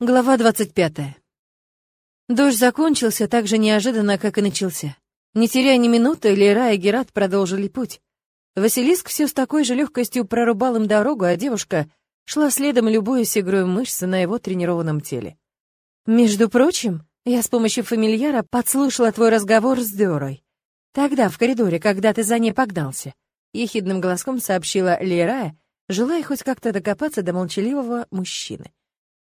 Глава двадцать пятая. Дождь закончился так же неожиданно, как и начался. Не теряя ни минуты, Лера и Герат продолжили путь. Василиск все с такой же легкостью прорубал им дорогу, а девушка шла следом, любуясь игрой мышц на его тренированном теле. «Между прочим, я с помощью фамильяра подслушала твой разговор с Дёрой. Тогда, в коридоре, когда ты за ней погнался», — ехидным голоском сообщила Лерая, желая хоть как-то докопаться до молчаливого мужчины.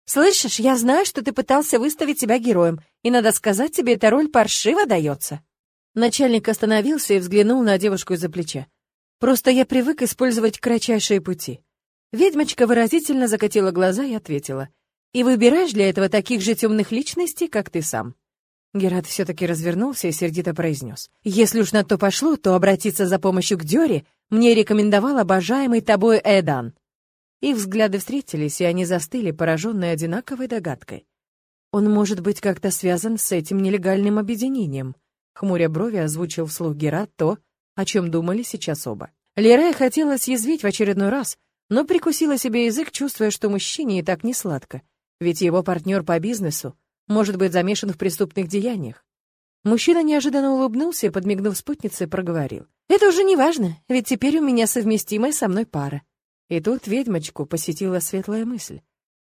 «Слышишь, я знаю, что ты пытался выставить себя героем, и, надо сказать, тебе эта роль паршиво дается». Начальник остановился и взглянул на девушку из-за плеча. «Просто я привык использовать кратчайшие пути». Ведьмочка выразительно закатила глаза и ответила. «И выбираешь для этого таких же темных личностей, как ты сам». Герат все-таки развернулся и сердито произнес. «Если уж на то пошло, то обратиться за помощью к Дёре мне рекомендовал обожаемый тобой Эдан». Их взгляды встретились, и они застыли, пораженные одинаковой догадкой. Он может быть как-то связан с этим нелегальным объединением. Хмуря брови озвучил вслух Герат то, о чем думали сейчас оба. Лерая хотела съязвить в очередной раз, но прикусила себе язык, чувствуя, что мужчине и так не сладко, ведь его партнер по бизнесу может быть замешан в преступных деяниях. Мужчина неожиданно улыбнулся и, подмигнув спутнице, проговорил. «Это уже не важно, ведь теперь у меня совместимая со мной пара. И тут ведьмочку посетила светлая мысль.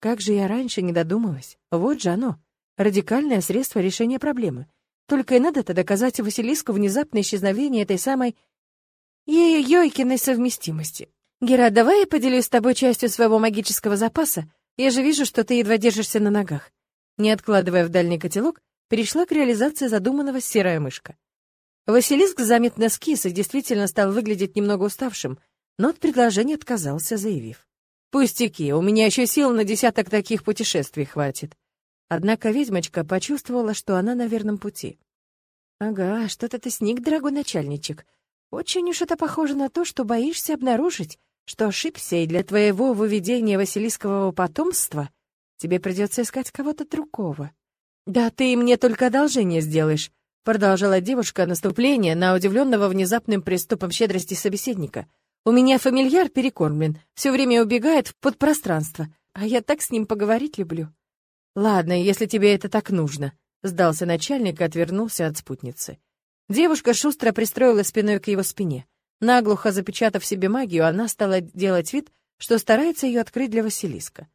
Как же я раньше не додумалась. Вот же оно. Радикальное средство решения проблемы. Только и надо-то доказать Василиску внезапное исчезновение этой самой Йойкиной совместимости. Гера, давай я поделюсь с тобой частью своего магического запаса. Я же вижу, что ты едва держишься на ногах. Не откладывая в дальний котелок, перешла к реализации задуманного серая мышка. Василиск заметно скис и действительно стал выглядеть немного уставшим — но от предложения отказался, заявив. «Пустяки, у меня еще сил на десяток таких путешествий хватит». Однако ведьмочка почувствовала, что она на верном пути. «Ага, что-то ты сник, дорогой начальничек. Очень уж это похоже на то, что боишься обнаружить, что ошибся, и для твоего выведения василискового потомства тебе придется искать кого-то другого. Да ты мне только одолжение сделаешь», — продолжала девушка наступление на удивленного внезапным приступом щедрости собеседника — у меня фамильяр перекормлен, все время убегает в подпространство, а я так с ним поговорить люблю. Ладно, если тебе это так нужно, сдался начальник и отвернулся от спутницы. Девушка шустро пристроила спиной к его спине. Наглухо запечатав себе магию, она стала делать вид, что старается ее открыть для Василиска.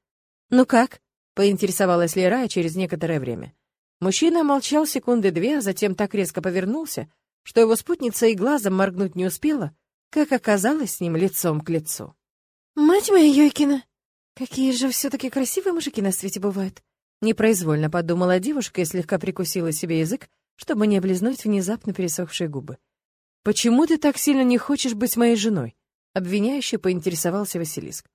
«Ну как?» — поинтересовалась Лера через некоторое время. Мужчина молчал секунды две, а затем так резко повернулся, что его спутница и глазом моргнуть не успела, как оказалось с ним лицом к лицу. «Мать моя Йойкина! Какие же все-таки красивые мужики на свете бывают!» Непроизвольно подумала девушка и слегка прикусила себе язык, чтобы не облизнуть внезапно пересохшие губы. «Почему ты так сильно не хочешь быть моей женой?» Обвиняюще поинтересовался Василиск.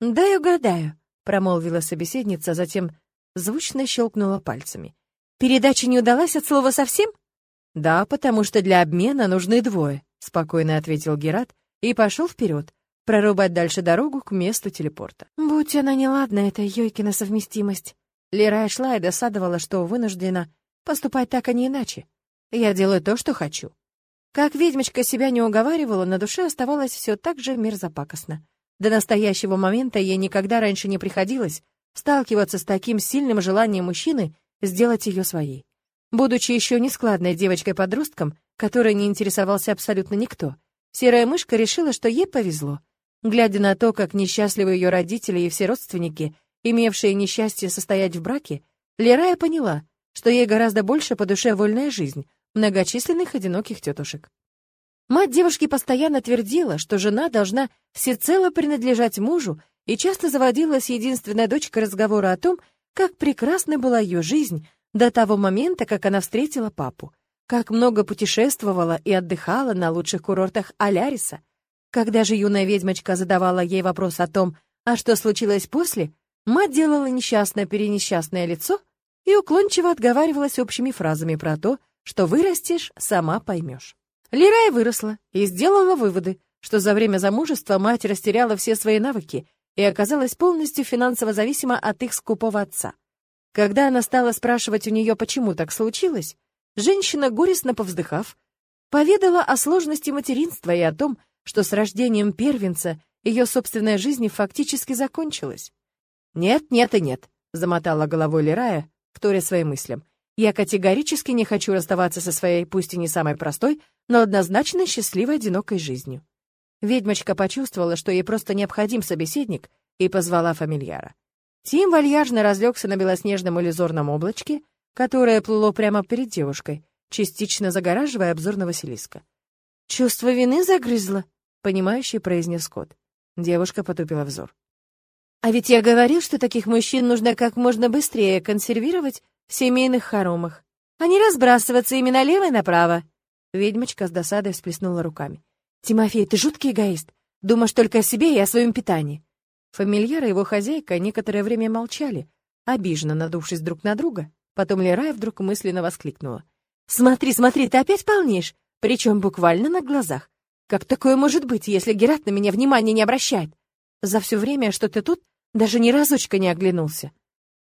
«Дай угадаю», — промолвила собеседница, а затем звучно щелкнула пальцами. «Передача не удалась от слова совсем?» «Да, потому что для обмена нужны двое», спокойно ответил Герат и пошел вперед, прорубать дальше дорогу к месту телепорта. Будь она неладна, это Йойкина совместимость. Лера шла и досадовала, что вынуждена поступать так, а не иначе. Я делаю то, что хочу. Как ведьмочка себя не уговаривала, на душе оставалось все так же мерзопакостно. До настоящего момента ей никогда раньше не приходилось сталкиваться с таким сильным желанием мужчины сделать ее своей. Будучи еще нескладной девочкой-подростком, которой не интересовался абсолютно никто, серая мышка решила, что ей повезло. Глядя на то, как несчастливы ее родители и все родственники, имевшие несчастье состоять в браке, Лерая поняла, что ей гораздо больше по душе вольная жизнь многочисленных одиноких тетушек. Мать девушки постоянно твердила, что жена должна всецело принадлежать мужу и часто заводила с единственной дочкой разговоры о том, как прекрасна была ее жизнь, до того момента, как она встретила папу. Как много путешествовала и отдыхала на лучших курортах Аляриса. Когда же юная ведьмочка задавала ей вопрос о том, а что случилось после, мать делала несчастное-перенесчастное лицо и уклончиво отговаривалась общими фразами про то, что вырастешь, сама поймешь. Лирая выросла и сделала выводы, что за время замужества мать растеряла все свои навыки и оказалась полностью финансово зависима от их скупого отца. Когда она стала спрашивать у нее, почему так случилось, женщина, горестно повздыхав, поведала о сложности материнства и о том, что с рождением первенца ее собственная жизнь фактически закончилась. «Нет, нет и нет», замотала головой Лерая, вторя своим мыслям. «Я категорически не хочу расставаться со своей, пусть и не самой простой, но однозначно счастливой одинокой жизнью». Ведьмочка почувствовала, что ей просто необходим собеседник, и позвала фамильяра. Тим вальяжно разлегся на белоснежном иллюзорном облачке, которое плыло прямо перед девушкой, частично загораживая обзор на Василиска. «Чувство вины загрызло», — понимающий произнес кот. Девушка потупила взор. А ведь я говорил, что таких мужчин нужно как можно быстрее консервировать в семейных хоромах, а не разбрасываться ими налево и направо. Ведьмочка с досадой всплеснула руками. «Тимофей, ты жуткий эгоист. Думаешь только о себе и о своем питании». Фамильяр и его хозяйка некоторое время молчали, обиженно надувшись друг на друга. Потом Лерая вдруг мысленно воскликнула. «Смотри, смотри, ты опять полнишь, причем буквально на глазах. Как такое может быть, если Герат на меня внимания не обращает? За все время, что ты тут, даже ни разочка не оглянулся.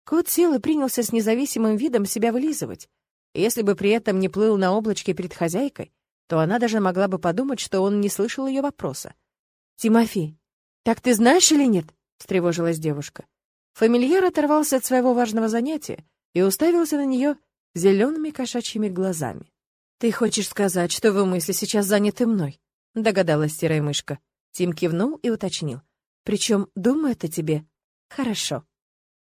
Кот сел и принялся с независимым видом себя вылизывать. Если бы при этом не плыл на облачке перед хозяйкой, то она даже могла бы подумать, что он не слышал ее вопроса. «Тимофей, так ты знаешь или нет?» — встревожилась девушка. Фамильяр оторвался от своего важного занятия и уставился на нее зелеными кошачьими глазами. «Ты хочешь сказать, что вы мысли сейчас заняты мной?» — догадалась серая мышка. Тим кивнул и уточнил. «Причем думаю о тебе Хорошо.